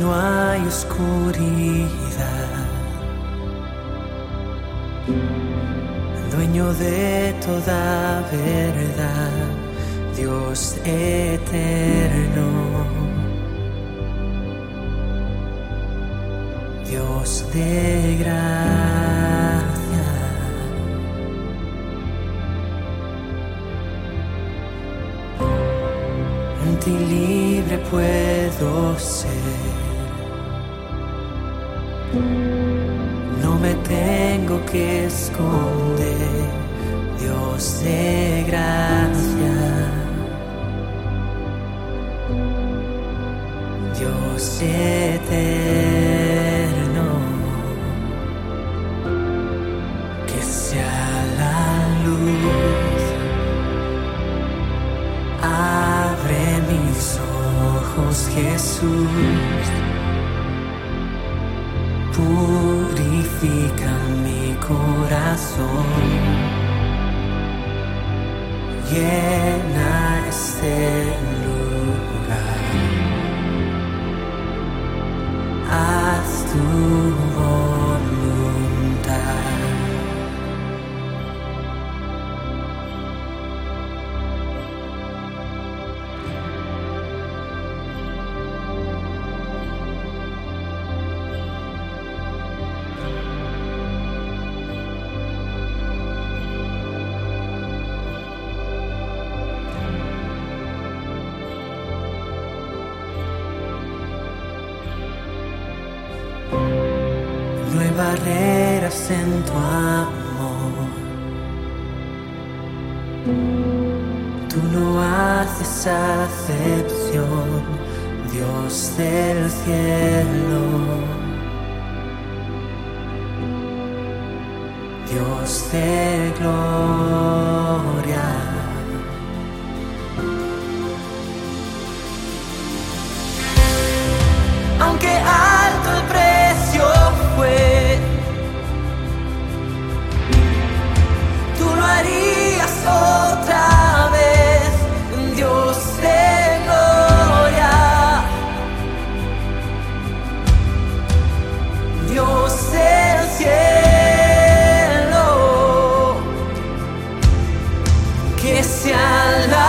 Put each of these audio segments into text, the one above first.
No hay oscuridad. Dueño de toda verdad, Dios eterno. Dios de gracia. En ti libre puedo ser. No me tengo que esconder, Dios de gracia. Dios eterno. Que sea la luz. Abre mis ojos, Jesús. Purifica mi corazón. Llena este barreras en tu amor. Tú no haces acepción, Dios del cielo. Dios de gloria. 달라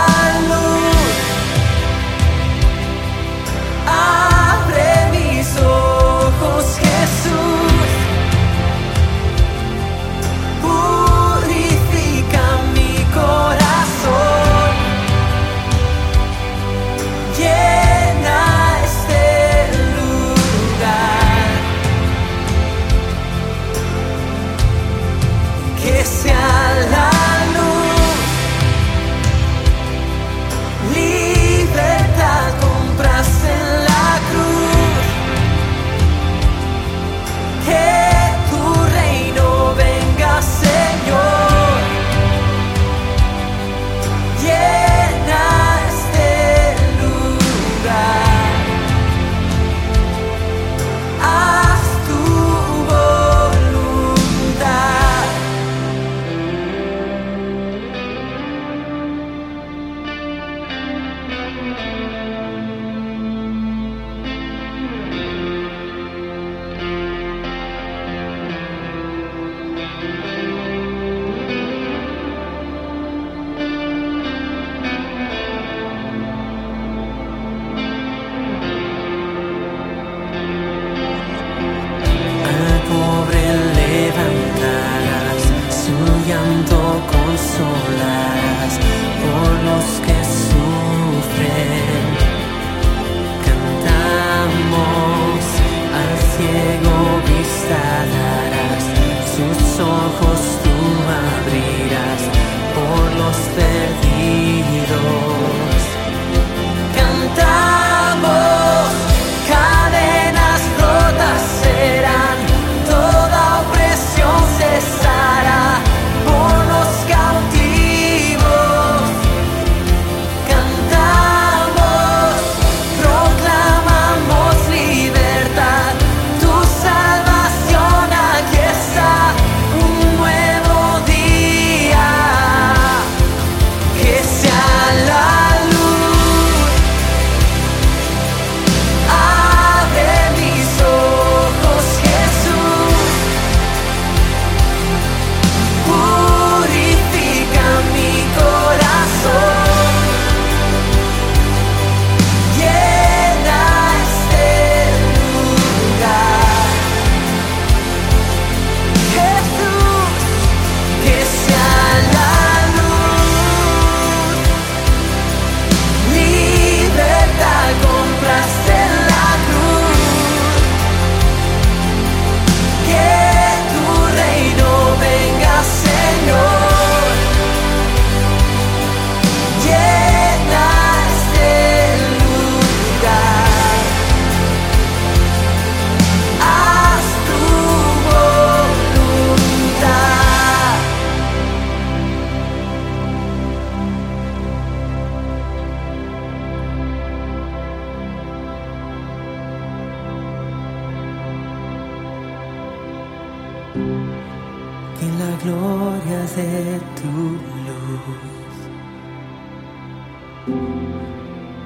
llanto consolarás por los que en la gloria de tu luz.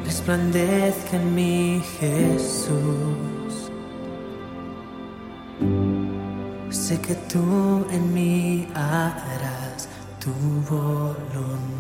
Resplandezca en mí Jesús. Sé que tú en mí harás tu voluntad.